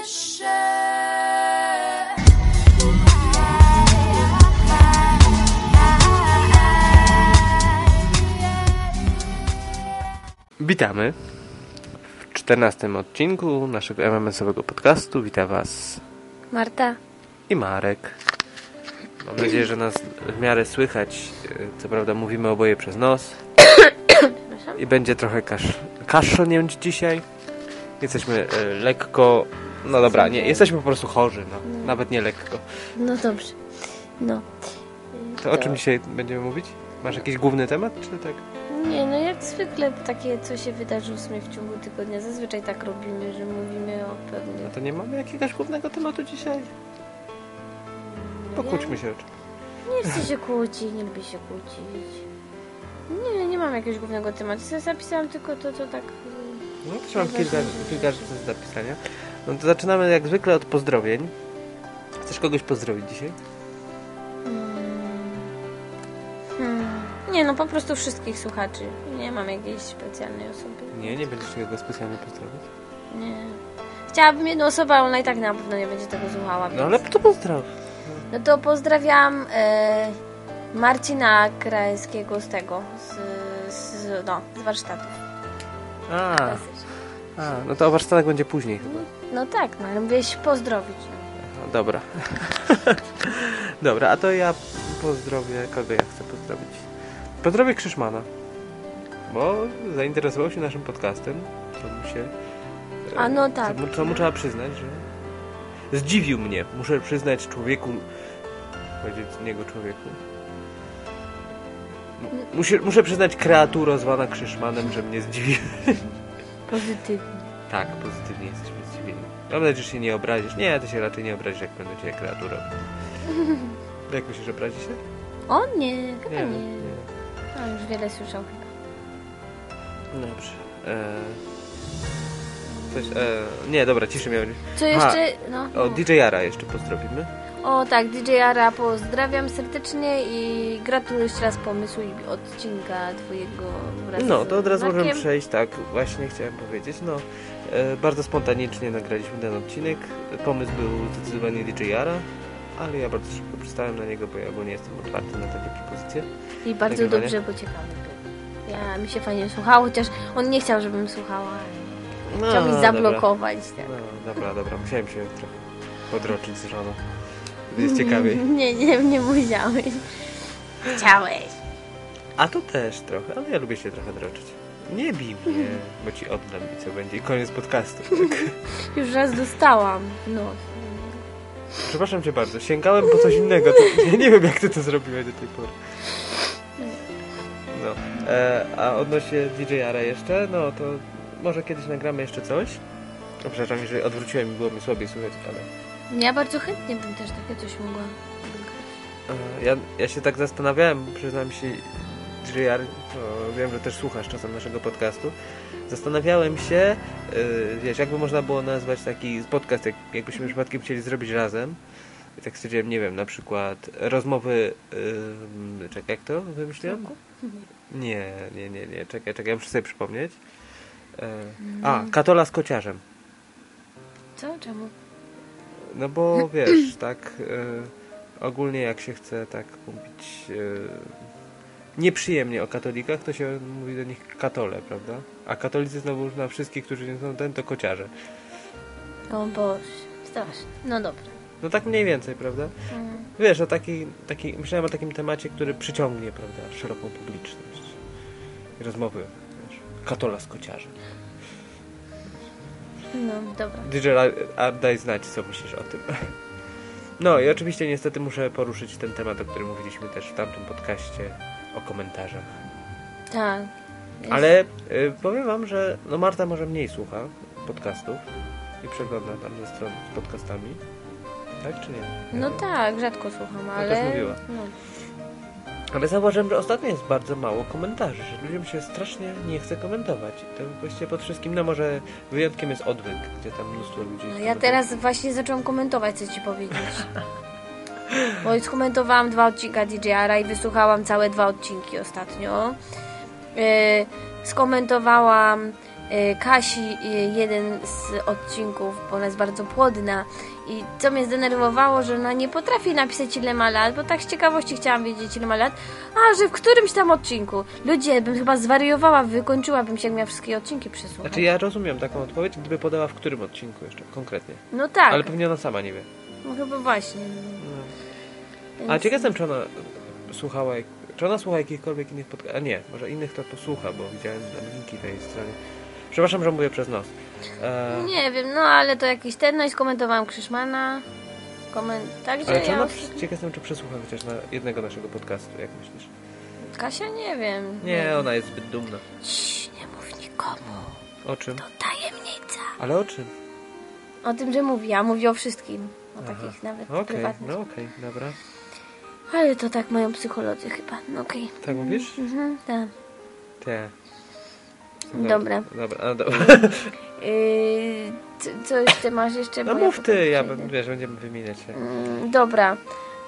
wyższe. Witamy w czternastym odcinku naszego MMS-owego podcastu. Witam Was Marta. i Marek. Mam nadzieję, że nas w miarę słychać. Co prawda mówimy oboje przez nos i będzie trochę kasz kaszlnięć dzisiaj. Jesteśmy e, lekko... No dobra, nie, jesteśmy po prostu chorzy, no. Nawet nie lekko. No dobrze. No. To o czym dzisiaj będziemy mówić? Masz jakiś główny temat, czy tak? Nie, no jak zwykle takie, co się wydarzy w sumie w ciągu tygodnia. Zazwyczaj tak robimy, że mówimy o No pewnych... to nie mamy jakiegoś głównego tematu dzisiaj? Pokłóćmy się. Nie chcę się kłócić, nie lubię się kłócić. Nie, nie mam jakiegoś głównego tematu. Ja zapisałam tylko to, co tak... No to mam kilka, kilka rzeczy do zapisania. No to zaczynamy jak zwykle od pozdrowień. Chcesz kogoś pozdrowić dzisiaj? Hmm. Nie, no po prostu wszystkich słuchaczy. Nie mam jakiejś specjalnej osoby. Nie, nie będziesz kogo specjalnie pozdrowić. Nie. Chciałabym jedną osobę, ale ona i tak na pewno nie będzie tego słuchała. No Więc... ale to pozdrow. No to pozdrawiam e, Marcina Krańskiego z tego, z, z, no, z warsztatów. A, a, no to o warsztatach będzie później chyba. No tak, no ale mówiłeś pozdrowić. Aha, dobra. dobra, a to ja pozdrowię, kogo ja chcę pozdrowić. Pozdrowię Krzyszmana. Bo zainteresował się naszym podcastem. To mu się... e, A no tak. Co mu, co mu trzeba przyznać, że... Zdziwił mnie. Muszę przyznać człowieku... Powiedzieć niego człowieku. Muszę, muszę przyznać kreaturo zwana Krzyszmanem, że mnie zdziwił. Pozytywnie. Tak, pozytywnie jesteśmy zdziwieni. Mam nadzieję, że się nie obrazisz. Nie, ty się raczej nie obrazisz, jak będę cię kreaturą. Jak myślisz, obrazi się? O nie, chyba nie. nie. A, już wiele słyszał chyba. Dobrze. Eee... Coś, e, nie, dobra, ciszy miałem. Co jeszcze? No, O, no. DJ-ara jeszcze pozdrowimy. O tak, DJ Ara pozdrawiam serdecznie i gratuluję jeszcze raz pomysłu i odcinka twojego wraz No, to od razu możemy Markiem. przejść, tak, właśnie chciałem powiedzieć. No, e, bardzo spontanicznie nagraliśmy ten odcinek. Pomysł był zdecydowanie DJ-ara, ale ja bardzo szybko przystałem na niego, bo ja ogólnie jestem otwarty na takie propozycje. I bardzo nagrywania. dobrze, bo ciekawy był. Ja, mi się fajnie słuchało, chociaż on nie chciał, żebym słuchała. No, Chciał mi dobra. zablokować. Tak. No, dobra, dobra, musiałem się trochę podroczyć z żoną. Jest ciekawiej. Nie, nie, nie musiałeś. Chciałeś. A to też trochę, ale ja lubię się trochę droczyć. Nie bij mnie, bo ci oddam i co będzie. I koniec podcastu. Tak? Już raz dostałam. No. Przepraszam cię bardzo, sięgałem po coś innego. To, ja nie wiem, jak ty to zrobiłeś do tej pory. No, e, a odnośnie DJ-ara jeszcze, no to może kiedyś nagramy jeszcze coś. Przepraszam, jeżeli odwróciłem i było mi słabiej słychać, ale... Ja bardzo chętnie bym też takie coś mogła. E, Ja, ja się tak zastanawiałem, przyznam się, JR, to wiem, że też słuchasz czasem naszego podcastu. Zastanawiałem się, y, wiesz, jakby można było nazwać taki podcast, jak, jakbyśmy przypadkiem chcieli zrobić razem. I tak stwierdziłem, nie wiem, na przykład rozmowy, y, czekaj, jak to wymyśliłem? Nie, nie, nie, nie, czekaj, czekaj, muszę sobie przypomnieć. E, a, Katola z kociarzem. Co? Czemu? No bo wiesz, tak e, ogólnie jak się chce tak mówić e, nieprzyjemnie o katolikach, to się mówi do nich katole, prawda? A katolicy znowu na wszystkich, którzy nie są ten, to kociarze. O Boże. Strasznie. No dobra. No tak mniej więcej, prawda? Mm. Wiesz, o taki, taki, myślałem o takim temacie, który przyciągnie, prawda, szeroką publiczność. I rozmowy, wiesz, katola z kociarzem. No dobra. DJ, daj znać, co myślisz o tym. No i oczywiście niestety muszę poruszyć ten temat, o którym mówiliśmy też w tamtym podcaście o komentarzach. Tak. Jest- Ale y, powiem wam, że no Marta może mniej słucha podcastów i przegląda tam ze stron z podcastami. Tak czy nie? No tak, rzadko słucham, ale... też mówiła. No. Ale zauważyłem, że ostatnio jest bardzo mało komentarzy, że ludziom się strasznie nie chce komentować. I To właściwie pod wszystkim, no może wyjątkiem jest odwyk, gdzie tam mnóstwo ludzi... No ja teraz właśnie zaczęłam komentować, co ci powiedzieć. Bo skomentowałam dwa odcinka DJ-ara i wysłuchałam całe dwa odcinki ostatnio. Yy, skomentowałam Kasi y, jeden z odcinków, bo ona jest bardzo płodna i co mnie zdenerwowało, że ona nie potrafi napisać ile ma lat, bo tak z ciekawości chciałam wiedzieć ile ma lat, a że w którymś tam odcinku. Ludzie, bym chyba zwariowała, wykończyłabym się, jak miała wszystkie odcinki przesłuchać. Znaczy ja rozumiem taką odpowiedź, gdyby podała w którym odcinku jeszcze, konkretnie. No tak, Ale pewnie ona sama nie wie. no chyba właśnie. A Więc- ciekaw jestem, czy ona słuchała, czy ona słucha jakichkolwiek innych podcastów. A nie, może innych to posłucha, bo widziałem linki tej stronie. Przepraszam, że mówię przez nos. E, Nie wiem, no ale to jakiś ten, no i skomentowałam Krzyszmana. Koment... Także ale czy ja... ona, ciekaw jestem, czy przesłucha chociaż na jednego naszego podcastu, jak myślisz? Kasia nie wiem. Nie, ona jest zbyt dumna. Cii, nie mów nikomu. O czym? To tajemnica. Ale o czym? O tym, że mówi, a mówi o wszystkim. O Aha. takich nawet Okej, prywatnych. no okej, dobra. Ale to tak mają psycholodzy chyba. No okej. Tak mówisz? Mhm, tak. Nie. Dobra. Dobra, dobra. Yy, c- co jeszcze masz jeszcze? No mów potem ty, ja bym- wiesz, będziemy wymieniać się. Mm, Dobra,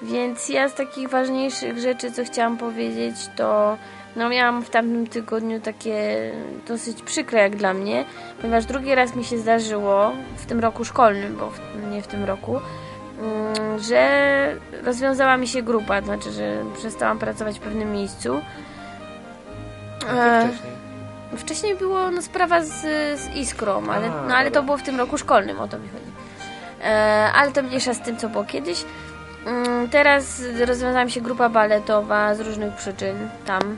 więc ja z takich ważniejszych rzeczy, co chciałam powiedzieć, to no miałam w tamtym tygodniu takie dosyć przykre jak dla mnie, ponieważ drugi raz mi się zdarzyło w tym roku szkolnym, bo w, nie w tym roku, mm, że rozwiązała mi się grupa, to znaczy, że przestałam pracować w pewnym miejscu. A E, ty wcześniej. Wcześniej było no, sprawa z, z Iskrą, ale, A, no, ale to było w tym roku szkolnym, o to mi chodzi. E, ale to mniejsza z tym, co było kiedyś. Mm, teraz rozwiązała mi się grupa baletowa z różnych przyczyn tam.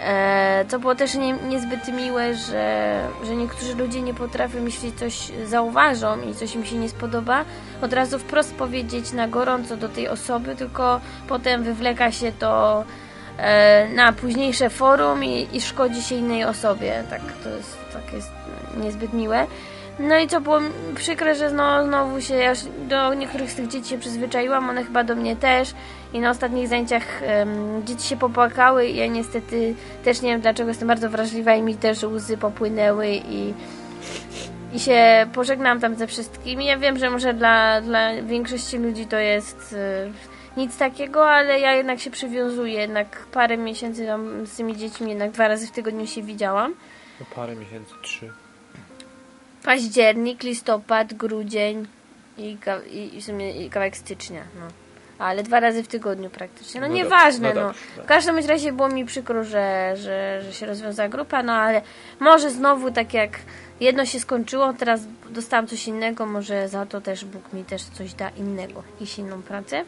E, co było też nie, niezbyt miłe, że, że niektórzy ludzie nie potrafią, jeśli coś zauważą i coś im się nie spodoba, od razu wprost powiedzieć na gorąco do tej osoby, tylko potem wywleka się to e, na późniejsze forum i, i szkodzi się innej osobie. Tak, to jest, tak jest niezbyt miłe. No i co było przykre, że no, znowu się, ja do niektórych z tych dzieci się przyzwyczaiłam, one chyba do mnie też i na ostatnich zajęciach em, dzieci się popłakały i ja niestety też nie wiem dlaczego jestem bardzo wrażliwa i mi też łzy popłynęły i, i się pożegnałam tam ze wszystkimi. Ja wiem, że może dla, dla większości ludzi to jest e, nic takiego, ale ja jednak się przywiązuję, jednak parę miesięcy tam z tymi dziećmi, jednak dwa razy w tygodniu się widziałam. No parę miesięcy, trzy. październik, listopad, grudzień i, i, i, w sumie i kawałek stycznia. No. Ale dwa razy w tygodniu praktycznie. No, No nieważne, no no. W każdym razie było mi przykro, że, że, że się rozwiązała grupa, no ale może znowu tak jak jedno się skończyło, teraz dostałam coś innego, może za to też Bóg mi też coś da innego, jakąś inną pracę.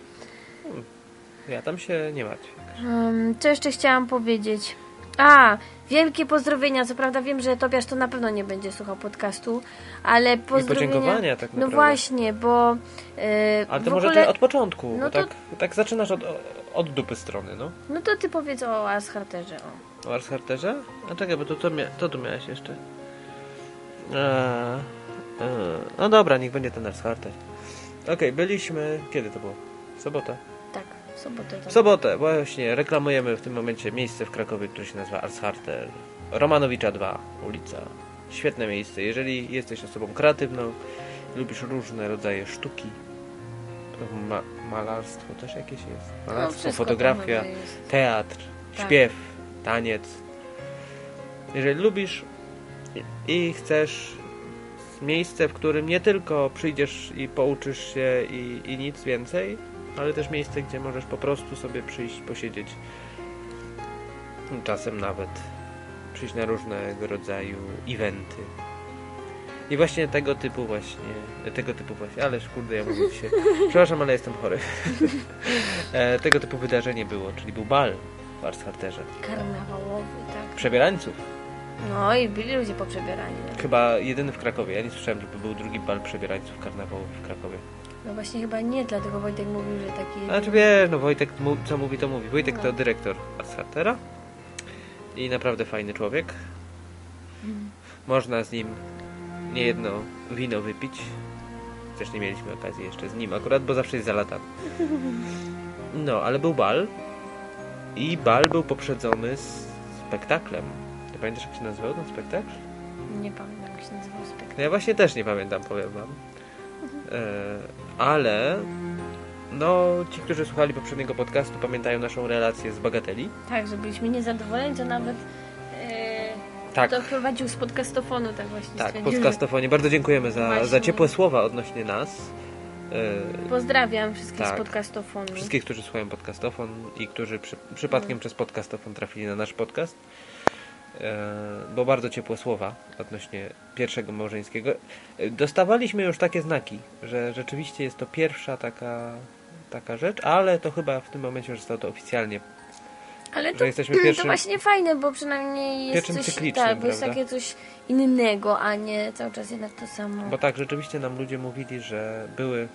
Ja tam się nie martwię. Um, co jeszcze chciałam powiedzieć? A, wielkie pozdrowienia. Co prawda wiem, że Tobiasz to na pewno nie będzie słuchał podcastu, ale pozdrowienia... podziękowania tak No naprawdę. właśnie, bo yy, Ale to może ogóle... od początku, No to- tak, tak zaczynasz od, od dupy strony, no. No to ty powiedz o Asharterze. O. O Arsharterze? A czekaj, bo to, to, mia- to tu miałeś jeszcze. Eee, eee, no dobra, niech będzie ten Arsharter. Okej, byliśmy... Kiedy to było? W sobotę. Tak, w sobotę. Właśnie reklamujemy w tym momencie miejsce w Krakowie, które się nazywa Arsharter. Romanowicza 2, ulica. Świetne miejsce. Jeżeli jesteś osobą kreatywną, lubisz różne rodzaje sztuki, ma malarstwo też jakieś jest. No, Malarstwo, wszystko fotografia, jest. teatr, Tak. śpiew, taniec. Jeżeli lubisz i- i chcesz miejsce, w którym nie tylko przyjdziesz i pouczysz się i, i nic więcej, ale też miejsce, gdzie możesz po prostu sobie przyjść, posiedzieć. Czasem nawet przyjść na różnego rodzaju eventy. I właśnie tego typu właśnie, tego typu właśnie, ależ kurde, ja mówię się, przepraszam, ale jestem chory. e, tego typu wydarzenie było, czyli był bal w Arsharterze. Karnawałowy, tak. Przebierańców. No i byli ludzie poprzebierani. No. Chyba jedyny w Krakowie. Ja nie słyszałem, żeby był drugi bal przebierańców karnawałowy w Krakowie. No właśnie chyba nie, dlatego Wojtek mówił, że taki... Znaczy wiesz, no Wojtek co mówi, to mówi. Wojtek No. to dyrektor Arshartera i naprawdę fajny człowiek. Można z nim niejedno wino wypić. Też nie mieliśmy okazji jeszcze z nim akurat, bo zawsze jest za latami. No, ale był bal i bal był poprzedzony z spektaklem. Ty pamiętasz jak się nazywał ten spektakl? Nie pamiętam, jak się nazywał spektakl. No ja właśnie też nie pamiętam, powiem wam. E, ale no, ci, którzy słuchali poprzedniego podcastu, pamiętają naszą relację z Bagateli. Tak, że byliśmy niezadowoleni, to nawet e, Tak. To prowadził z podcastofonu, tak właśnie Tak, podcastofonie. Bardzo dziękujemy za, Właśnie. za ciepłe słowa odnośnie nas. E, Pozdrawiam wszystkich Tak. z podcastofonu. Wszystkich, którzy słuchają podcastofon i którzy przy, przypadkiem przez podcastofon trafili na nasz podcast. E, bo bardzo ciepłe słowa odnośnie pierwszego małżeńskiego. E, Dostawaliśmy już takie znaki, że rzeczywiście jest to pierwsza taka, taka rzecz, ale to chyba w tym momencie już zostało to oficjalnie. Ale to, jesteśmy to pierwszym- właśnie fajne, bo przynajmniej jest Pierwszym coś, tak, bo jest takie coś innego, a nie cały czas jednak to samo. Bo tak, rzeczywiście nam ludzie mówili, że były,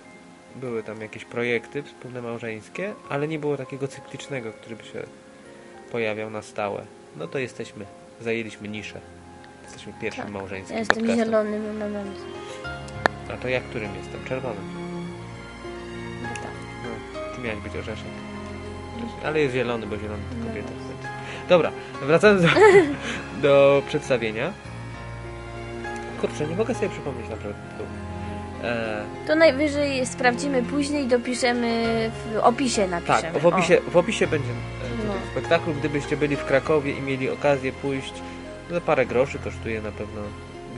były tam jakieś projekty wspólne małżeńskie, ale nie było takiego cyklicznego, który by się pojawiał na stałe. No to jesteśmy, zajęliśmy niszę. Jesteśmy pierwszym Tak. małżeńskim Ja jestem podcastem. zielonym elementem. A to ja którym jestem? Czerwonym. No tak. No, ty miałeś być orzeszek. Ale jest zielony, bo zielony to kobieta. Dobra, wracając do, do przedstawienia. Kurczę, nie mogę sobie przypomnieć naprawdę. E, To najwyżej sprawdzimy później i dopiszemy w opisie napiszemy. Tak, w opisie, w opisie będzie No. Spektaklu. Gdybyście byli w Krakowie i mieli okazję pójść, za parę groszy kosztuje na pewno,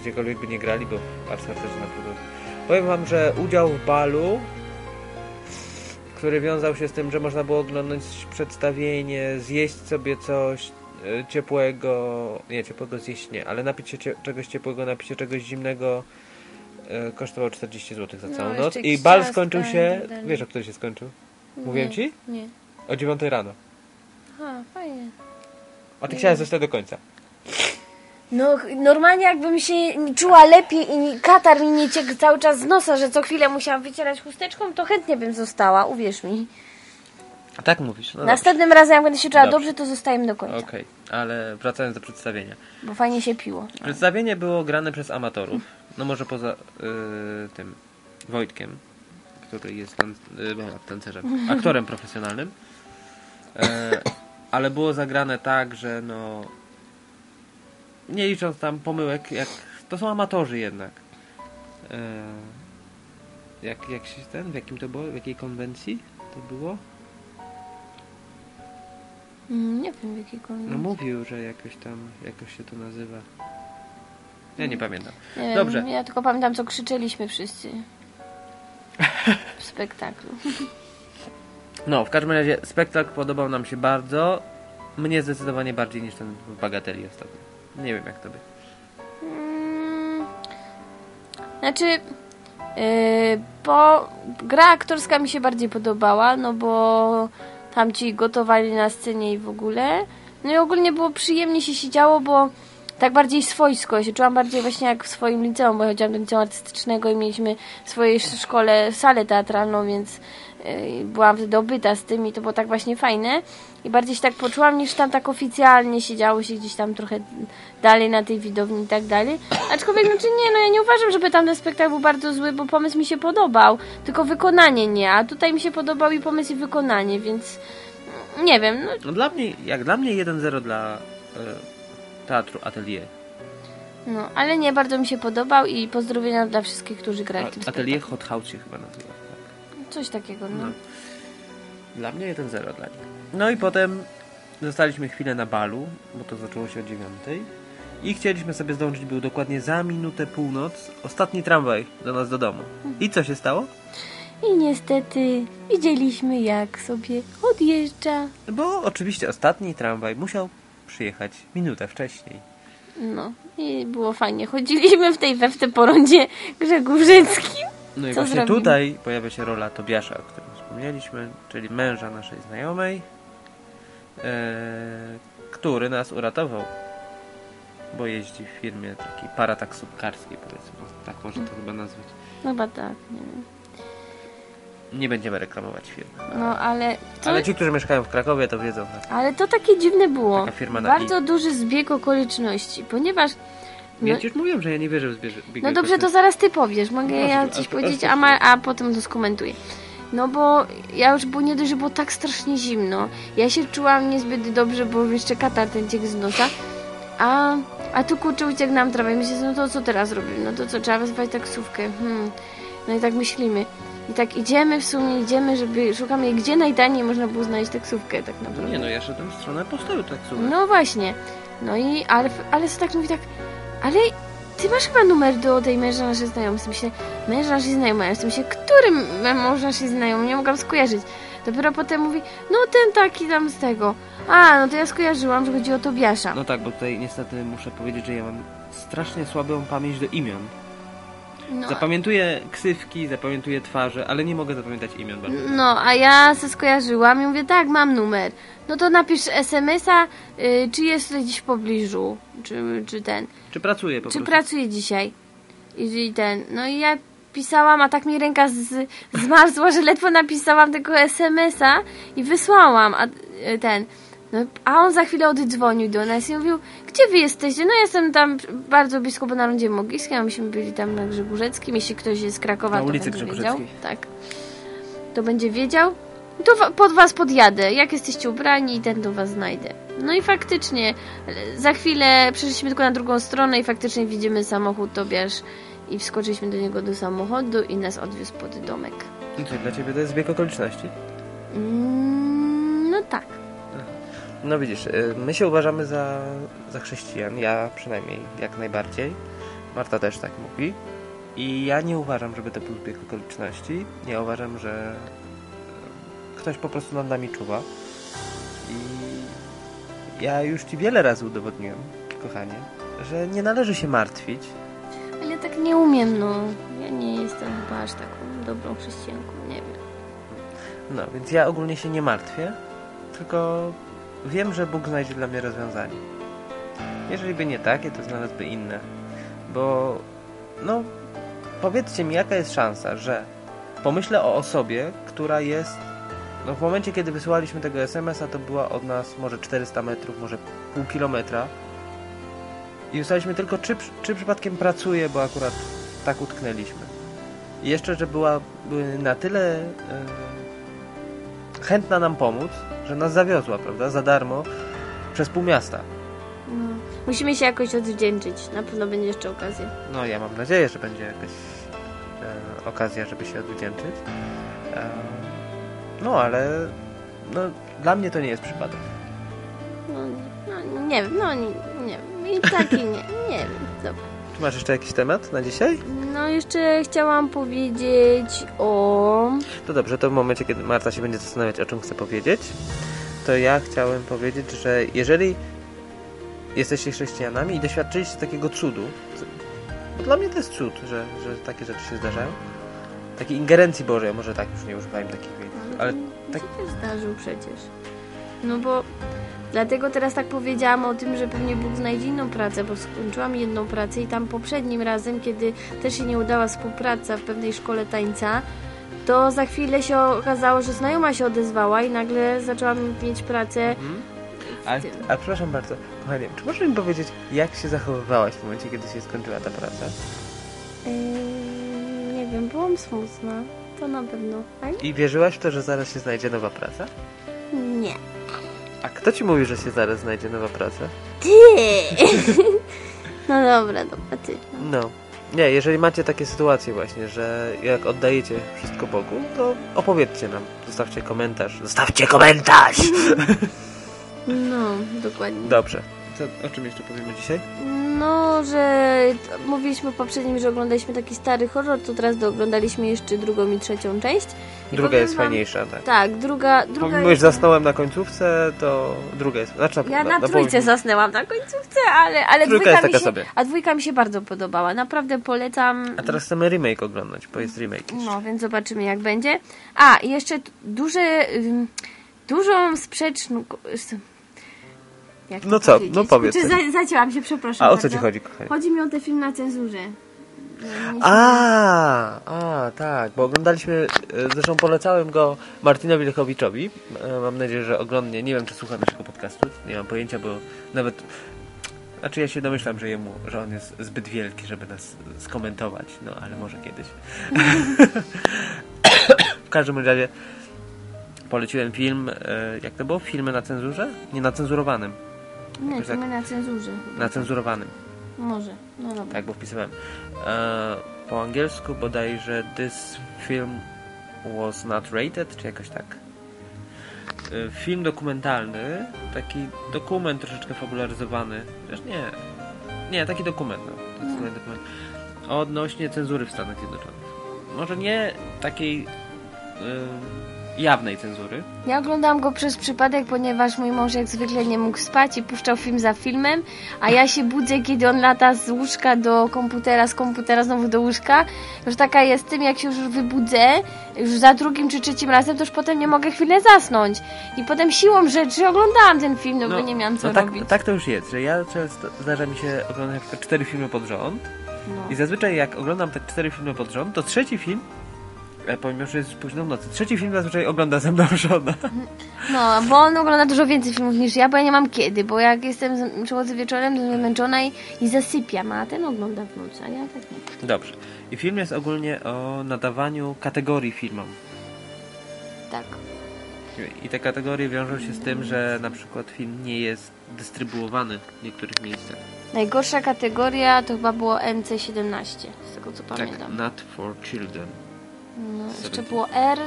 gdziekolwiek by nie grali, bo w Ars też na pewno. Powiem wam, że udział w balu, który wiązał się z tym, że można było oglądać przedstawienie, zjeść sobie coś e, ciepłego, nie ciepłego zjeść nie, ale napić się cie, czegoś ciepłego, napić się czegoś zimnego, e, kosztowało 40 zł za No, całą jeszcze noc. I bal skończył się, wiesz o której się skończył? Mówiłem Nie, ci? Nie. O 9 rano. A, fajnie. A ty chciałeś zostać do końca. No, normalnie jakbym się czuła lepiej i katar mi nie ciekł cały czas z nosa, że co chwilę musiałam wycierać chusteczką, to chętnie bym została, uwierz mi. A tak mówisz? No Następnym razem, jak będę się czuła Dobrze. dobrze, to zostajemy do końca, Okej, ale wracając do przedstawienia. bo fajnie się piło. Przedstawienie było grane przez amatorów. No może poza y, tym Wojtkiem, który jest tan- y, no, tancerzem, aktorem profesjonalnym. E, ale było zagrane tak, że no nie licząc tam pomyłek, jak to są amatorzy jednak. E, jak, jak się ten, w jakim to było, w jakiej konwencji to było? Mm, nie wiem w jakiej konwencji. No mówił, że jakoś tam, jakoś się to nazywa. Ja nie pamiętam. Nie wiem, Dobrze. Ja tylko pamiętam, co krzyczeliśmy wszyscy w spektaklu. No, w każdym razie spektakl podobał nam się bardzo. Mnie zdecydowanie bardziej niż ten Bagateli ostatnio. Nie wiem jak to by. Mm, Znaczy, yy, bo gra aktorska mi się bardziej podobała, no bo tam ci gotowali na scenie i w ogóle. No i ogólnie było przyjemnie się siedziało, bo tak bardziej swojsko. Się czułam bardziej właśnie jak w swoim liceum, bo chodziłam do liceum artystycznego i mieliśmy w swojej szkole salę teatralną, więc byłam wtedy obyta z tym i to było tak właśnie fajne. I bardziej się tak poczułam niż tam tak oficjalnie siedziało się gdzieś tam trochę dalej na tej widowni i tak dalej. Aczkolwiek, znaczy nie, no ja nie uważam, żeby tam ten spektakl był bardzo zły, bo pomysł mi się podobał, tylko wykonanie nie, a tutaj mi się podobał i pomysł i wykonanie, więc nie wiem, no No dla mnie, jak dla mnie 1-0 dla e, teatru Atelier. No, ale nie, bardzo mi się podobał i pozdrowienia dla wszystkich, którzy grali w tym atelier. Hot House się chyba nazywa. Coś takiego, no. No. Dla mnie 1-0 dla nich. No i potem zostaliśmy chwilę na balu, bo to zaczęło się o 9. I chcieliśmy sobie zdążyć, był dokładnie za minutę północ, ostatni tramwaj do nas do domu. I co się stało? I niestety widzieliśmy, jak sobie odjeżdża. Bo oczywiście ostatni tramwaj musiał przyjechać minutę wcześniej. No, i było fajnie. Chodziliśmy w tej we w te porądzie Grzegórzyckim. No i Co właśnie zrobimy? tutaj pojawia się rola Tobiasza, o którym wspomnieliśmy, czyli męża naszej znajomej, e, który nas uratował, bo jeździ w firmie takiej parataksówkarskiej, powiedzmy, tak można to chyba nazwać. No chyba tak, nie wiem. Nie będziemy reklamować firmy. No, ale to, Ale ci, którzy mieszkają w Krakowie, to wiedzą. tak. ale to takie dziwne było. Taka firma na Bardzo duży zbieg okoliczności, ponieważ... No, Ja ci już mówiłem, że ja nie wierzę w zbierze. no dobrze, to zaraz ty powiesz. Mogę No, ja coś powiedzieć, a- ma, a potem to skomentuję. No bo ja już było nie dość, że było tak strasznie zimno. Ja się czułam niezbyt dobrze, bo jeszcze katar ten ciek z nosa. A, a tu kurczę uciekł nam trawę. I myślę, no to co teraz robimy? No to co, trzeba wezwać taksówkę. Hmm. No i tak myślimy. I tak idziemy w sumie, idziemy, żeby szukamy, gdzie najtaniej można było znaleźć taksówkę tak naprawdę. Nie no, ja szedłem w stronę postoju taksówek. No właśnie. No i, ale, ale co tak mówi tak, ale ty masz chyba numer do tej męża naszej znajomej. Ja myślę, męża naszej znajomej. Ja myślę, którym mąż naszej znajomej? Nie mogłam skojarzyć. Dopiero potem mówi, no ten taki tam z tego. A, no to ja skojarzyłam, że chodzi o Tobiasza. No tak, bo tutaj niestety muszę powiedzieć, że ja mam strasznie słabą pamięć do imion. No, Zapamiętuję ksywki, zapamiętuję twarze, ale nie mogę zapamiętać imion bardzo. no a ja se skojarzyłam i mówię, tak, mam numer. No to napisz SMS-a, y, czy jest tutaj gdzieś w pobliżu, czy, czy ten. Czy pracuję po Czy prostu? pracuje dzisiaj? I, I ten. No i ja pisałam, a tak mi ręka z, zmarzła, że ledwo napisałam tego SMS-a i wysłałam, a y, ten. No, a on za chwilę oddzwonił do nas i mówił, gdzie wy jesteście? No jestem tam bardzo blisko, bo na Rondzie Mogilskiej, a myśmy byli tam na Grzegórzeckim. Jeśli ktoś jest z Krakowa, Na to ulicy będzie wiedział. Tak. To będzie wiedział. To pod was podjadę. Jak jesteście ubrani i ten to was znajdę. No i faktycznie, za chwilę przeszliśmy tylko na drugą stronę i faktycznie widzimy samochód Tobiasz i wskoczyliśmy do niego do samochodu i nas odwiózł pod domek. No to dla ciebie to jest wiek okoliczności. Mm, no tak. No widzisz, y, my się uważamy za, za chrześcijan, ja przynajmniej jak najbardziej. Marta też tak mówi. I ja nie uważam, żeby to był zbieg okoliczności. Ja uważam, że ktoś po prostu nad nami czuwa. I ja już ci wiele razy udowodniłem, kochanie, że nie należy się martwić. Ale ja tak nie umiem, no. Ja nie jestem chyba aż taką dobrą chrześcijanką, nie wiem. No, więc ja ogólnie się nie martwię, tylko wiem, że Bóg znajdzie dla mnie rozwiązanie. Jeżeli by nie takie, to znalazłby inne. Bo, no, powiedzcie mi, jaka jest szansa, że pomyślę o osobie, która jest, no w momencie, kiedy wysyłaliśmy tego SMS-a, to była od nas może 400 metrów, może pół kilometra. I ustaliliśmy tylko, czy, czy przypadkiem pracuje, bo akurat tak utknęliśmy. I jeszcze, że była by na tyle e, chętna nam pomóc, że nas zawiozła, prawda, za darmo przez pół miasta. No. Musimy się jakoś odwdzięczyć. Na pewno będzie jeszcze okazja. No ja mam nadzieję, że będzie jakaś e, okazja, żeby się odwdzięczyć. E, no ale no, dla mnie to nie jest przypadek. No, no nie wiem, no nie, nie wiem. I tak i nie, nie wiem. Dobra. Czy masz jeszcze jakiś temat na dzisiaj? No jeszcze chciałam powiedzieć o... To dobrze, to w momencie, kiedy Marta się będzie zastanawiać, o czym chce powiedzieć, to ja chciałem powiedzieć, że jeżeli jesteście chrześcijanami i doświadczyliście takiego cudu, bo dla mnie to jest cud, że, że takie rzeczy się zdarzają, takiej ingerencji Bożej, może tak już nie używajmy takich miejsc, ale tak, się też zdarzył przecież. No bo dlatego teraz tak powiedziałam o tym, że pewnie Bóg znajdzie inną pracę, bo skończyłam jedną pracę i tam poprzednim razem, kiedy też się nie udała współpraca w pewnej szkole tańca, to za chwilę się okazało, że znajoma się odezwała i nagle zaczęłam mieć pracę. Mhm. A, a przepraszam bardzo, kochanie, czy możesz mi powiedzieć, jak się zachowywałaś w momencie, kiedy się skończyła ta praca? Yy, nie wiem, byłam smutna. To na pewno. A I wierzyłaś w to, że zaraz się znajdzie nowa praca? nie. A kto ci mówi, że się zaraz znajdzie nowa praca? Ty! no dobra, dobra, ty. No. Nie, jeżeli macie takie sytuacje właśnie, że jak oddajecie wszystko Bogu, to opowiedzcie nam. Zostawcie komentarz. Zostawcie komentarz! No, dokładnie. Dobrze. Co, o czym jeszcze powiemy dzisiaj? No, że mówiliśmy poprzednim, że oglądaliśmy taki stary horror, to teraz dooglądaliśmy jeszcze drugą i trzecią część. I Druga jest wam- fajniejsza, tak. Tak, druga, druga jest... zasnąłem na końcówce, to druga jest... Znaczy, Ja na, na trójce połowie- zasnęłam na końcówce, ale, ale Trójka dwójka jest mi się, sobie. A dwójka mi się bardzo podobała. Naprawdę polecam. A teraz chcemy remake oglądać, bo jest remake. jeszcze. No, więc zobaczymy jak będzie. A, i jeszcze duże, dużą sprzeczną... Jak No co? powiedzieć? No powiedz Czy za, zacięłam się, przepraszam A o co bardzo. ci chodzi, kochanie? Chodzi mi o ten film na cenzurze. A, a, tak, bo oglądaliśmy, e, zresztą polecałem go Martinowi Lechowiczowi. E, Mam nadzieję, że oglądnie. Nie wiem, czy słucha naszego podcastu. Nie mam pojęcia, bo nawet. Znaczy, ja się domyślam, że jemu, że on jest zbyt wielki, żeby nas skomentować, no ale może kiedyś. w każdym razie poleciłem film, e, jak to było? Filmy na cenzurze? Nie na cenzurowanym. Nie, Jakoś tak. filmy na cenzurze. chyba. Na cenzurowanym. Może, no dobra. Tak, bo wpisywałem. E, po angielsku bodajże this film was not rated, czy jakoś tak. y, film dokumentalny, taki dokument troszeczkę fabularyzowany. Wiesz, nie. Nie, taki dokument, no. Zdecydowanie dokument. Odnośnie cenzury w Stanach Zjednoczonych. Może nie takiej y, jawnej cenzury. Ja oglądałam go przez przypadek, ponieważ mój mąż jak zwykle nie mógł spać i puszczał film za filmem, a ja się budzę, kiedy on lata z łóżka do komputera, z komputera znowu do łóżka. Już taka jestem, jak się już wybudzę, już za drugim czy trzecim razem, to już potem nie mogę chwilę zasnąć. I potem siłą rzeczy oglądałam ten film, no, bo nie miałam co no tak, robić. tak to już jest, że ja często zdarza mi się oglądać cztery filmy pod rząd No. i zazwyczaj jak oglądam te cztery filmy pod rząd, to trzeci film pomimo, że jest późno w nocy. Trzeci film zazwyczaj ogląda ze mną żona. No, bo on ogląda dużo więcej filmów niż ja, bo ja nie mam kiedy, bo jak jestem przychodzę wieczorem, to jestem zmęczona i, i zasypiam, a ten ogląda w nocy, a ja tak nie. Dobrze. I film jest ogólnie o nadawaniu kategorii filmom. Tak. I te kategorie wiążą się z tym, że na przykład film nie jest dystrybuowany w niektórych miejscach. Najgorsza kategoria to chyba było NC17, z tego co pamiętam. Tak, not for children. No, jeszcze było R.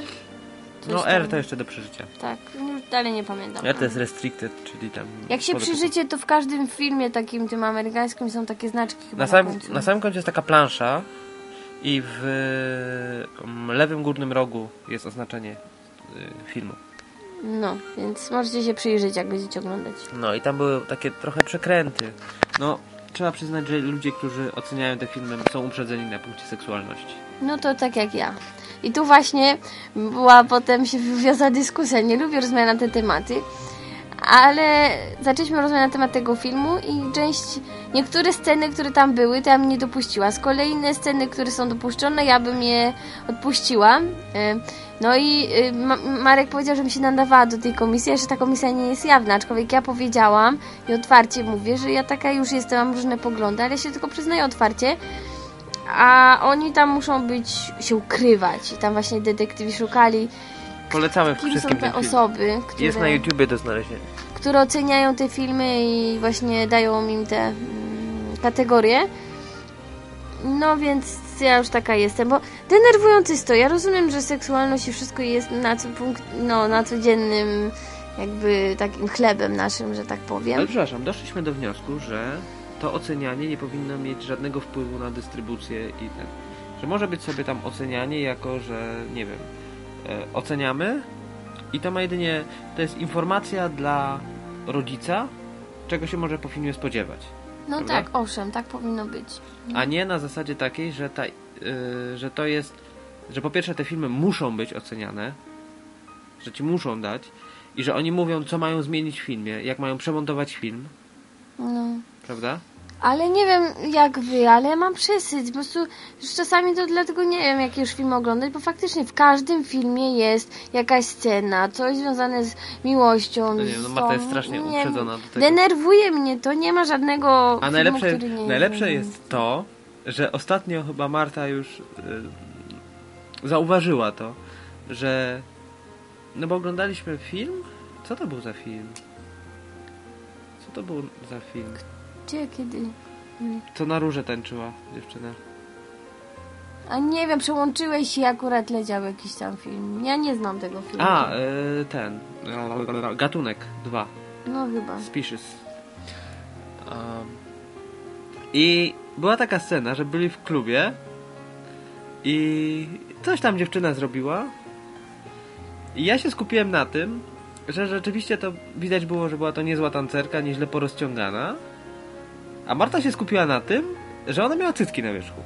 coś No tam. R to jeszcze do przeżycia. Tak, już dalej nie pamiętam. R to jest restricted, czyli tam... Jak się poza- przyjrzycie, to w każdym filmie takim tym amerykańskim są takie znaczki chyba Na na, samym, końcu. na samym końcu jest taka plansza i w mm, lewym górnym rogu jest oznaczenie y, filmu. No, więc możecie się przyjrzeć, jak będziecie oglądać. No i tam były takie trochę przekręty. No, trzeba przyznać, że ludzie, którzy oceniają te filmy są uprzedzeni na punkcie seksualności. No to tak jak ja. I tu właśnie była potem się wywiązała dyskusja. Nie lubię rozmawiać na te tematy, ale zaczęliśmy rozmawiać na temat tego filmu i część, niektóre sceny, które tam były, to ja bym nie dopuściła. Z kolei inne sceny, które są dopuszczone, ja bym je odpuściła. E, No i Ma- Marek powiedział, że mi się nadawała do tej komisji, że ta komisja nie jest jawna, aczkolwiek ja powiedziałam i otwarcie mówię, że ja taka już jestem, mam różne poglądy, ale ja się tylko przyznaję otwarcie, a oni tam muszą być, się ukrywać. I tam właśnie detektywi szukali, Polecamy kim są wszystkim te ten film. osoby, które, Jest na YouTubie do znalezienia. które oceniają te filmy i właśnie dają im te mm, kategorie. No więc ja już taka jestem, bo denerwujący jest to. Ja rozumiem, że seksualność i wszystko jest na, co punkt, no, na codziennym jakby takim chlebem naszym, że tak powiem. Ale przepraszam, doszliśmy do wniosku, że to ocenianie nie powinno mieć żadnego wpływu na dystrybucję i ten. Że może być sobie tam ocenianie jako, że nie wiem, e, oceniamy i to ma jedynie, to jest informacja dla rodzica, czego się może po filmie spodziewać. No prawda? tak, owszem, tak powinno być. A nie na zasadzie takiej, że, ta, y, że to jest, że po pierwsze te filmy muszą być oceniane, że ci muszą dać i że oni mówią, co mają zmienić w filmie, jak mają przemontować film, No. prawda? Ale nie wiem jak wy, ale ja mam przesyć. Po prostu już czasami to dlatego nie wiem, jaki już film oglądać, bo faktycznie w każdym filmie jest jakaś scena, coś związane z miłością. No nie wiem, no Marta jest strasznie nie uprzedzona do tego. Denerwuje mnie to, nie ma żadnego A filmu, najlepsze, który nie najlepsze jest to, że ostatnio chyba Marta już y, zauważyła to, że no bo oglądaliśmy film. Co to był za film? Co to był za film? Gdzie, kiedy? Co na róże tańczyła dziewczyna? A nie wiem, przełączyłeś i akurat leciał jakiś tam film. Ja nie znam tego filmu. A, y, ten. Gatunek 2. No chyba. Species. Um, I była taka scena, że byli w klubie i coś tam dziewczyna zrobiła. I ja się skupiłem na tym, że rzeczywiście to widać było, że była to niezła tancerka, nieźle porozciągana. A Marta się skupiła na tym, że ona miała cycki na wierzchu.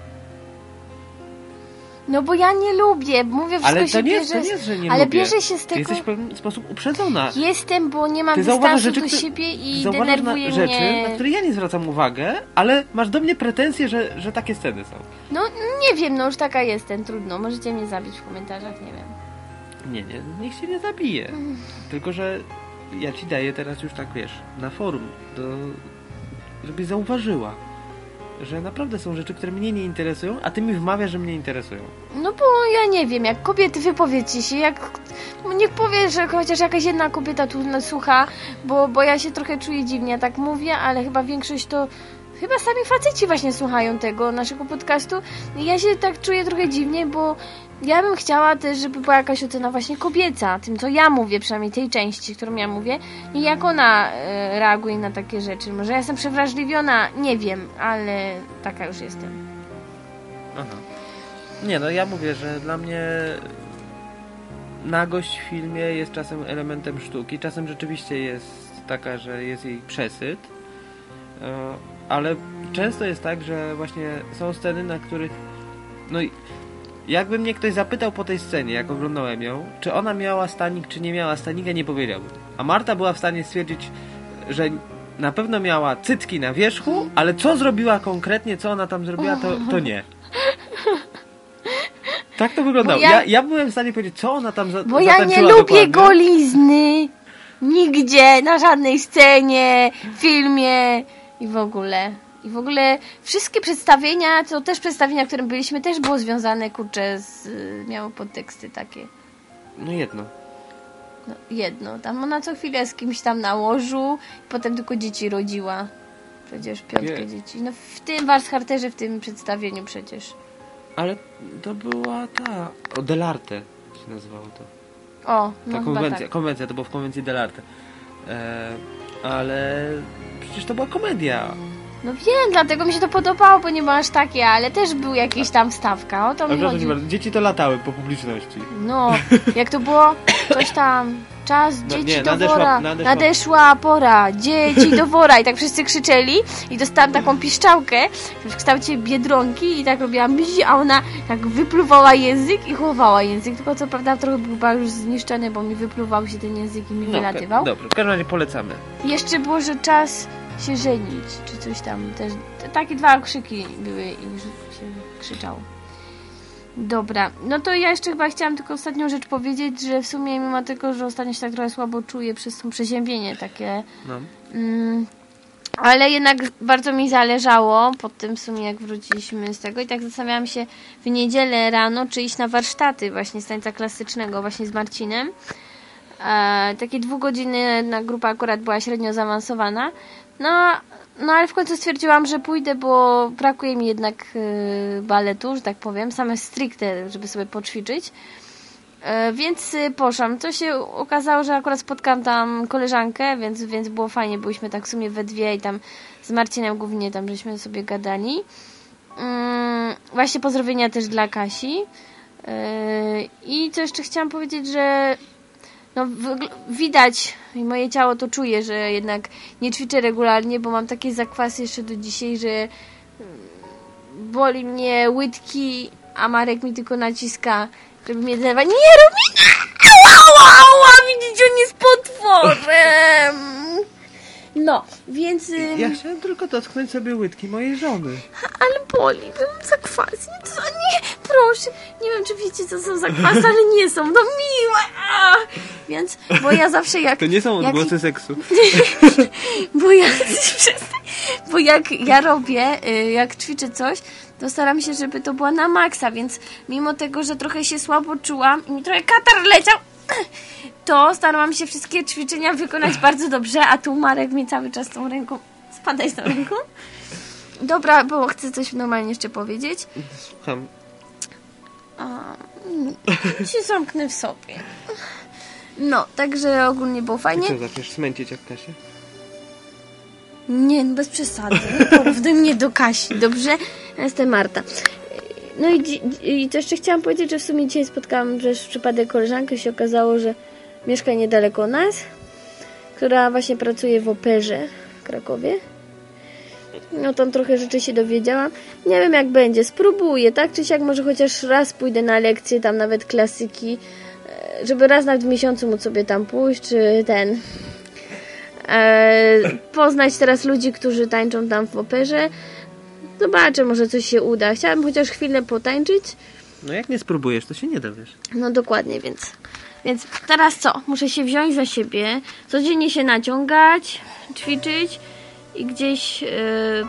No bo ja nie lubię, mówię wszystko Ale się to nie, bierze... to nie jest, że nie ale lubię. bierze się z Ty tego... jesteś w pewien sposób uprzedzona. Jestem, bo nie mam Ty dystansu rzeczy, do siebie i Zauważasz na denerwuje rzeczy, mnie... na które ja nie zwracam uwagę, ale masz do mnie pretensje, że, że takie sceny są. No nie wiem, no już taka jestem, trudno. Możecie mnie zabić w komentarzach, nie wiem. Nie, nie, niech się nie zabije. Mm. Tylko, że ja ci daję teraz już tak, wiesz, na forum, do, żebyś zauważyła, że naprawdę są rzeczy, które mnie nie interesują, a ty mi wmawiasz, że mnie interesują. No bo ja nie wiem, jak kobiety wypowiedzcie się, jak... Niech powie, że chociaż jakaś jedna kobieta tu słucha, bo, bo ja się trochę czuję dziwnie, tak mówię, ale chyba większość to Chyba sami faceci właśnie słuchają tego naszego podcastu. Ja się tak czuję trochę dziwnie, bo ja bym chciała też, żeby była jakaś ocena właśnie kobieca, tym co ja mówię, przynajmniej tej części, którą ja mówię i jak ona e, reaguje na takie rzeczy. Może ja jestem przewrażliwiona, nie wiem, ale taka już jestem. Aha. Nie, no ja mówię, że dla mnie nagość w filmie jest czasem elementem sztuki, czasem rzeczywiście jest taka, że jest jej przesyt, e, ale często jest tak, że właśnie są sceny, na których no i jakby mnie ktoś zapytał po tej scenie, jak oglądałem ją, czy ona miała stanik, czy nie miała stanika, nie powiedziałbym. A Marta była w stanie stwierdzić, że na pewno miała cycki na wierzchu, ale co zrobiła konkretnie, co ona tam zrobiła, to, to nie. Tak to wyglądało. Ja- Ja, ja byłem w stanie powiedzieć, co ona tam za Bo ja nie lubię dokładnie. golizny. Nigdzie, na żadnej scenie, filmie i w ogóle. I w ogóle wszystkie przedstawienia, to też przedstawienia, w którym byliśmy, też było związane, kurczę, z, miało podteksty takie. No jedno. No, jedno, tam ona co chwilę z kimś tam na łożu, potem tylko dzieci rodziła. Przecież piątkę dzieci. No w tym Warscharterze, w tym przedstawieniu przecież. Ale to była ta... O, Delarte się nazywało to. O, Ta no chyba konwencja, tak. konwencja, to było w konwencji Delarte. E, ale przecież to była komedia. No wiem, dlatego mi się to podobało, ponieważ takie, ale też był jakiś tam wstawka, o to mi chodzi. bardzo, dzieci to latały po publiczności. No, jak to było? Coś tam. Czas No, dzieci nie, do nadeszła- wora. nadeszła- Nadeszła pora. Dzieci do wora. I tak wszyscy krzyczeli. I dostałam taką piszczałkę w kształcie biedronki. I tak robiłam bzi, a ona tak wypluwała język i chowała język. Tylko co prawda trochę był chyba już zniszczony, bo mi wypluwał się ten język i mi No, wylatywał. dobrze, w każdym razie polecamy. Jeszcze było, że czas się żenić, czy coś tam też. Takie dwa krzyki były i się krzyczało. Dobra, no to ja jeszcze chyba chciałam tylko ostatnią rzecz powiedzieć, że w sumie mimo tego, że ostatnio się tak trochę słabo czuję przez to przeziębienie takie, No. mm, ale jednak bardzo mi zależało po tym w sumie jak wróciliśmy z tego i tak zastanawiałam się w niedzielę rano, czy iść na warsztaty właśnie z tańca klasycznego właśnie z Marcinem. E, takie dwugodzinna grupa akurat była średnio zaawansowana. No, no ale w końcu stwierdziłam, że pójdę, bo brakuje mi jednak y, baletu, że tak powiem, same stricte, żeby sobie poćwiczyć. E, więc y, poszłam. To się okazało, że akurat spotkałam tam koleżankę, więc, więc było fajnie. Byliśmy tak w sumie we dwie i tam z Marcinem głównie tam żeśmy sobie gadali. Mm, właśnie pozdrowienia też dla Kasi. E, I co jeszcze chciałam powiedzieć, że no, widać i moje ciało to czuje, że jednak nie ćwiczę regularnie, bo mam takie zakwasy jeszcze do dzisiaj, że mm, boli mnie łydki, a Marek mi tylko naciska, żeby mnie denerwować. Nie rób ała, ała, ała, widzicie, on jest potworem. No, więc... Ja chciałem tylko dotknąć sobie łydki mojej żony. ale boli, mam zakwasy. Nie, to, nie, proszę. Nie wiem, czy wiecie, co są zakwasy, ale nie są. No miłe. A! Więc, bo ja zawsze jak... To nie są jak- odgłosy seksu. Bo ja, bo jak ja robię, y, jak ćwiczę coś, to staram się, żeby to była na maksa, więc mimo tego, że trochę się słabo czułam i mi trochę katar leciał, to starałam się wszystkie ćwiczenia wykonać bardzo dobrze, a tu Marek mi cały czas tą ręką, spadaj z tą ręką. Dobra, bo chcę coś normalnie jeszcze powiedzieć. Słucham. A, mm, się zamknę w sobie. No, także ogólnie było I fajnie. co, zaczniesz smęcić jak Kasia? Nie, no bez przesady. Porównuj mnie do Kasi, dobrze? Ja jestem Marta. No i, i to jeszcze chciałam powiedzieć, że w sumie dzisiaj spotkałam przez przypadek koleżankę. się okazało, że mieszka niedaleko nas, która właśnie pracuje w operze w Krakowie. No tam trochę rzeczy się dowiedziałam. Nie wiem jak będzie, spróbuję, tak czy siak może chociaż raz pójdę na lekcję, tam nawet klasyki, e, żeby raz nawet w miesiącu móc sobie tam pójść, czy ten, e, poznać teraz ludzi, którzy tańczą tam w operze. Zobaczę, może coś się uda. Chciałabym chociaż chwilę potańczyć. No jak nie spróbujesz, to się nie dowiesz. No dokładnie, więc. Więc teraz co? Muszę się wziąć za siebie, codziennie się naciągać, ćwiczyć i gdzieś e,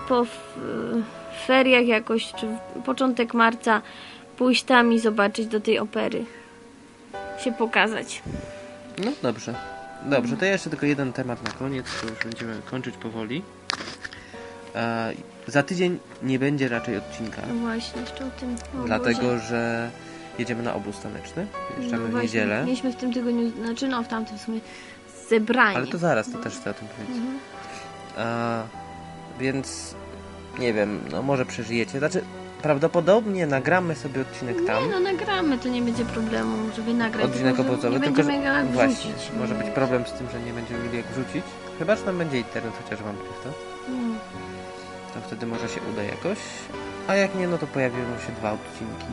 po e, feriach jakoś, czy początek marca pójść tam i zobaczyć do tej opery. Się pokazać. No dobrze. Dobrze, to ja jeszcze tylko jeden temat na koniec, to już będziemy kończyć powoli. E, za tydzień nie będzie raczej odcinka, No właśnie, jeszcze o tym. O dlatego Boże. że jedziemy na obóz taneczny. Wyjeżdżamy No w właśnie, niedzielę. Mieliśmy w tym tygodniu, znaczy no w tamtym w sumie zebranie. Ale to zaraz, to też chcę o tym powiedzieć. Mhm. A, więc nie wiem, no może przeżyjecie. Znaczy, prawdopodobnie nagramy sobie odcinek tam. Nie no, nagramy, to nie będzie problemu, żeby nagrać. odcinek obozowy, tylko że jak właśnie, wrzucić. może być problem z tym, że nie będziemy mieli jak wrzucić. Chyba, że tam będzie internet, chociaż wątpię w to. Mm. To wtedy może się uda jakoś. A jak nie, no to pojawią się dwa odcinki.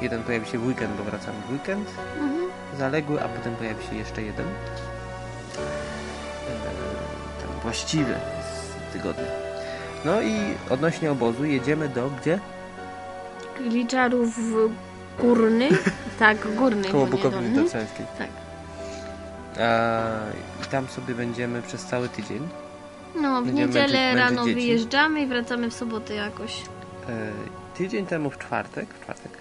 Jeden pojawi się w weekend, bo wracamy w weekend. Mhm. Zaległy, a potem pojawi się jeszcze jeden. Eee, Ten właściwy z tygodnia. No i odnośnie obozu jedziemy do gdzie? Gliczarów górny. tak, górny. Koło Bukowiny. Tatrzańskiej. Tak. I tam sobie będziemy przez cały tydzień. No, w Będziemy niedzielę męczyć rano dzieci. wyjeżdżamy i wracamy w sobotę jakoś. E, tydzień temu w czwartek, w czwartek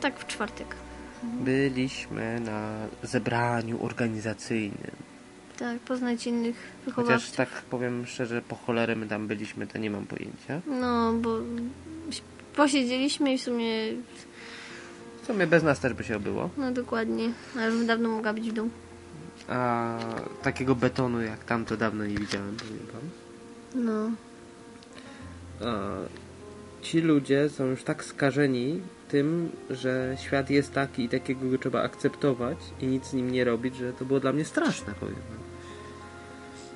Tak, w czwartek. byliśmy na zebraniu organizacyjnym. Tak, poznać innych Chociaż wychowawców. tak powiem szczerze, po cholerę my tam byliśmy, to nie mam pojęcia. No, bo posiedzieliśmy i w sumie, W sumie bez nas też by się obyło. no dokładnie, ale bym dawno mogła być w dół. A takiego betonu jak tam to dawno nie widziałem, powiem wam. No, A, ci ludzie są już tak skażeni tym, że świat jest taki i takiego go trzeba akceptować i nic z nim nie robić, że to było dla mnie straszne, powiem.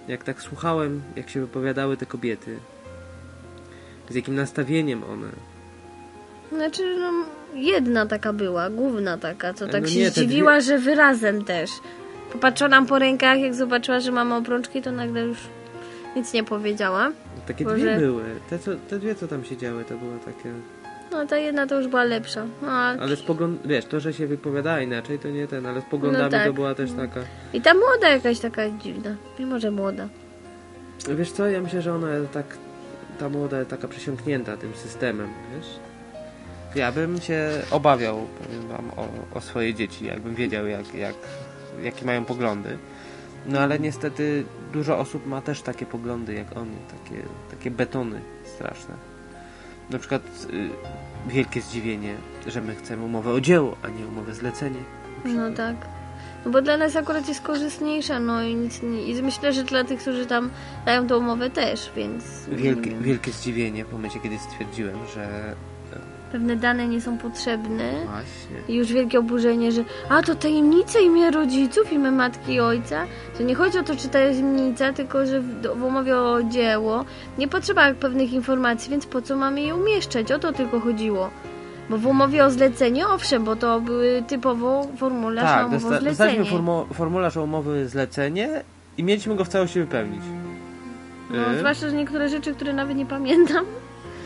Jak tak słuchałem, jak się wypowiadały te kobiety, z jakim nastawieniem one. znaczy, no, jedna taka była, główna taka, co tak No się nie, zdziwiła, że wyrazem też. Popatrzyła nam po rękach, jak zobaczyła, że mamy obrączki, to nagle już nic nie powiedziała. Takie Boże. dwie były. Te, co, te dwie, co tam siedziały, to były takie... No, ta jedna to już była lepsza. No, a... Ale z pogląd... Wiesz, to, że się wypowiadała inaczej, to nie ten, ale z poglądami No tak. to była też taka... I ta młoda jakaś taka dziwna, mimo że młoda. Wiesz co, ja myślę, że ona jest tak, ta młoda jest taka przesiąknięta tym systemem, wiesz? Ja bym się obawiał, powiem wam, o, o swoje dzieci, jakbym wiedział, jak, jak, jakie mają poglądy. No ale niestety dużo osób ma też takie poglądy jak oni, takie, takie betony straszne. Na przykład y, wielkie zdziwienie, że my chcemy umowę o dzieło, a nie umowę zlecenie. No tak. No bo dla nas akurat jest korzystniejsza, no i nic nie... I myślę, że dla tych, którzy tam dają tą umowę też, więc... Wielkie, wielkie zdziwienie w momencie, kiedy stwierdziłem, że Pewne dane nie są potrzebne. właśnie I już wielkie oburzenie, że a to tajemnice imię rodziców, imię matki i ojca. To nie chodzi o to, czy tajemnica, tylko że w, umowie o dzieło nie potrzeba pewnych informacji, więc po co mamy je umieszczać? O to tylko chodziło. Bo w umowie o zlecenie, owszem, bo to były typowo formularz na Tak, umowę o dosta- zlecenie. formu- formularz o umowy zlecenie i mieliśmy go w całości wypełnić. No, Y? zwłaszcza, że niektóre rzeczy, które nawet nie pamiętam.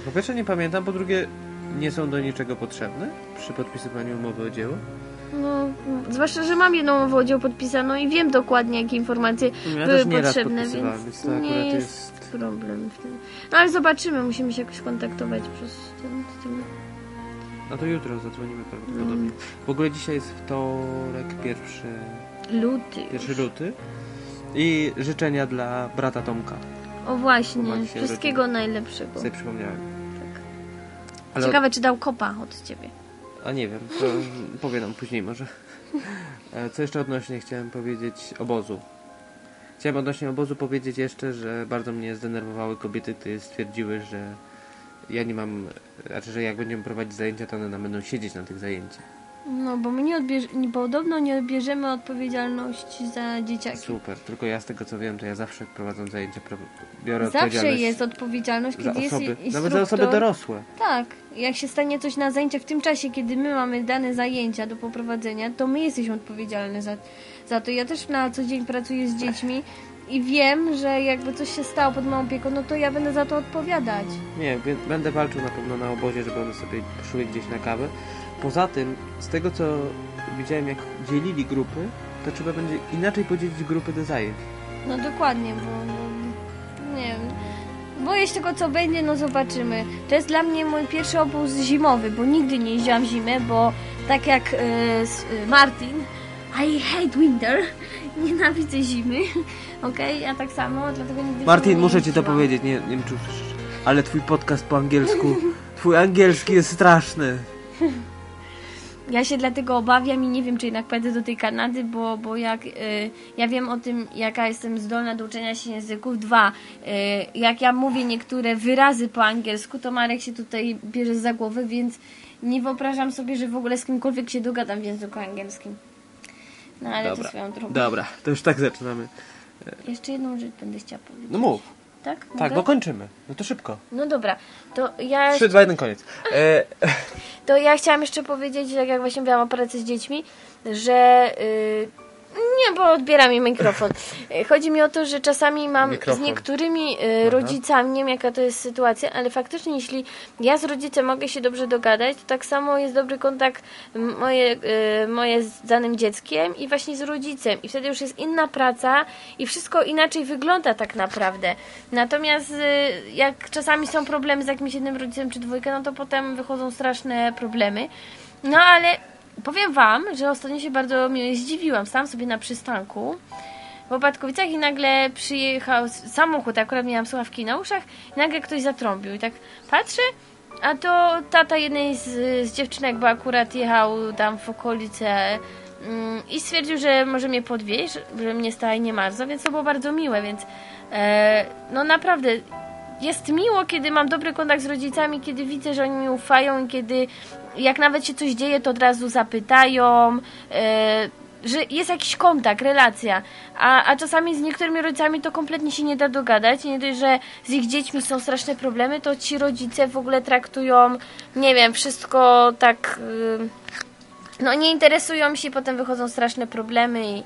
Po pierwsze nie pamiętam, po drugie nie są do niczego potrzebne przy podpisywaniu umowy o dzieło. No, zwłaszcza, że mam jedną umowę o dzieło podpisaną i wiem dokładnie, jakie informacje Ja były potrzebne, więc więc to nie jest, jest... problem w tym. No ale zobaczymy, musimy się jakoś kontaktować przez ten, tym. No to jutro zadzwonimy prawdopodobnie. Mm. W ogóle dzisiaj jest wtorek, pierwszy, Luty. pierwszy luty. I życzenia dla brata Tomka. O właśnie, wszystkiego najlepszego. Sobie przypomniałem. Ale Ciekawe, czy dał kopa od ciebie. A nie wiem, to powie nam później może. E, Co jeszcze odnośnie chciałem powiedzieć obozu. Chciałem odnośnie obozu powiedzieć jeszcze, że bardzo mnie zdenerwowały kobiety, które stwierdziły, że ja nie mam, znaczy, że jak będziemy prowadzić zajęcia, to one nam będą siedzieć na tych zajęciach. No, bo my nie odbierz... nie- podobno nie odbierzemy odpowiedzialności za dzieciaki. Super, tylko ja z tego co wiem, to ja zawsze prowadząc zajęcia biorę Zawsze odpowiedzialność jest odpowiedzialność, kiedy jest osoby, instruktor. nawet za osoby dorosłe. Tak, jak się stanie coś na zajęciach w tym czasie, kiedy my mamy dane zajęcia do poprowadzenia, to my jesteśmy odpowiedzialni za, za to. Ja też na co dzień pracuję z dziećmi i wiem, że jakby coś się stało pod moją opieką, no to ja będę za to odpowiadać. Nie, będę walczył na pewno na obozie, żeby one sobie poszły gdzieś na kawę. Poza tym, z tego co widziałem, jak dzielili grupy, to trzeba będzie inaczej podzielić grupy do zajęć. No dokładnie, bo no, nie wiem. Boję się tego, co będzie, no zobaczymy. To jest dla mnie mój pierwszy obóz zimowy, bo nigdy nie jeździłam w zimę, bo tak jak e, s- e, Martin, I hate winter, nienawidzę zimy, okej, ja tak samo, dlatego nigdy Martin, nie muszę ci to jeździłam. powiedzieć, nie, nie wiem czy usłyszysz. ale twój podcast po angielsku, twój angielski jest straszny. Ja się dlatego obawiam i nie wiem, czy jednak pójdę do tej Kanady, bo, bo jak y, ja wiem o tym, jaka jestem zdolna do uczenia się języków. Dwa, y, jak ja mówię niektóre wyrazy po angielsku, to Marek się tutaj bierze za głowę, więc nie wyobrażam sobie, że w ogóle z kimkolwiek się dogadam w języku angielskim. No ale to swoją drogą. Dobra, to już tak zaczynamy. Jeszcze jedną rzecz będę chciała powiedzieć. No mów. Tak? Tak, Mogę? bo kończymy. No to szybko. No dobra, to ja 3, 2, 1, koniec. E, To ja chciałam jeszcze powiedzieć, tak jak właśnie miałam pracę z dziećmi, że. y, nie, bo odbiera mi mikrofon. Chodzi mi o to, że czasami mam Mikrofon. z niektórymi y, rodzicami, nie wiem jaka to jest sytuacja, ale faktycznie jeśli ja z rodzicem mogę się dobrze dogadać, to tak samo jest dobry kontakt moje, y, moje z danym dzieckiem i właśnie z rodzicem. I wtedy już jest inna praca i wszystko inaczej wygląda tak naprawdę. Natomiast y, jak czasami są problemy z jakimś jednym rodzicem czy dwójkę, no to potem wychodzą straszne problemy. No ale powiem Wam, że ostatnio się bardzo miło zdziwiłam. Stałam sobie na przystanku w Opatkowicach i nagle przyjechał samochód, akurat miałam słuchawki na uszach i nagle ktoś zatrąbił i tak patrzę, a to tata jednej z, z dziewczynek, bo akurat jechał tam w okolice mm, i stwierdził, że może mnie podwieźć, że mnie stała i nie marzła, więc to było bardzo miłe, więc e, no naprawdę jest miło, kiedy mam dobry kontakt z rodzicami, kiedy widzę, że oni mi ufają i kiedy jak nawet się coś dzieje, to od razu zapytają, e, że jest jakiś kontakt, relacja. A, a czasami z niektórymi rodzicami to kompletnie się nie da dogadać. Nie dość, że z ich dziećmi są straszne problemy, to ci rodzice w ogóle traktują, nie wiem, wszystko tak. y, no nie interesują się, potem wychodzą straszne problemy i,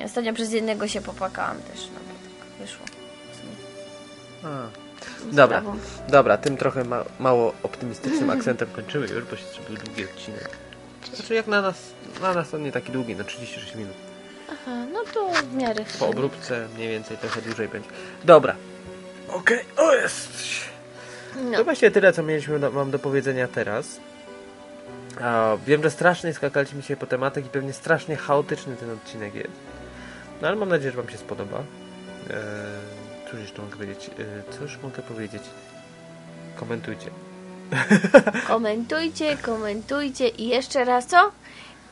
i ostatnio przez jednego się popłakałam też, no bo tak wyszło. a. Dobra, Sprawą. dobra, tym trochę ma, mało optymistycznym akcentem kończymy już, bo się zrobił długi odcinek. Znaczy jak na nas, na nas on nie taki długi, no 36 minut. Aha, no to w miarę. Po obróbce mniej więcej trochę dłużej będzie. Dobra. Okej, o jest! No. To właściwie tyle, co mieliśmy do, mam do powiedzenia teraz. A, wiem, że strasznie skakaliśmy się po tematach i pewnie strasznie chaotyczny ten odcinek jest. No ale mam nadzieję, że Wam się spodoba. Eee, cóż jeszcze mogę powiedzieć? Eee, cóż mogę powiedzieć? Komentujcie. Komentujcie, komentujcie i jeszcze raz co?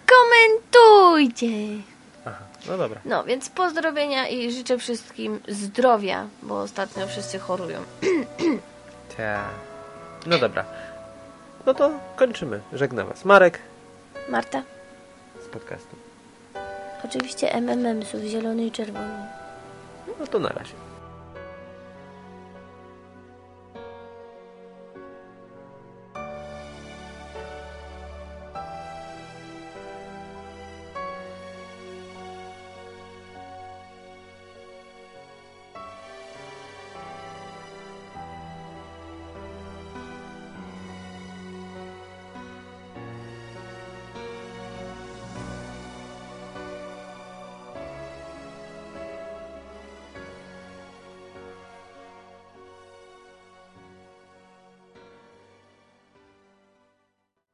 Komentujcie! Aha, no dobra. No, więc pozdrowienia i życzę wszystkim zdrowia, bo ostatnio wszyscy chorują. Ta. No dobra. No to kończymy. Żegnam Was. Marek Marta? z podcastu. Oczywiście MMM-sów zielony i czerwony. No to na razie.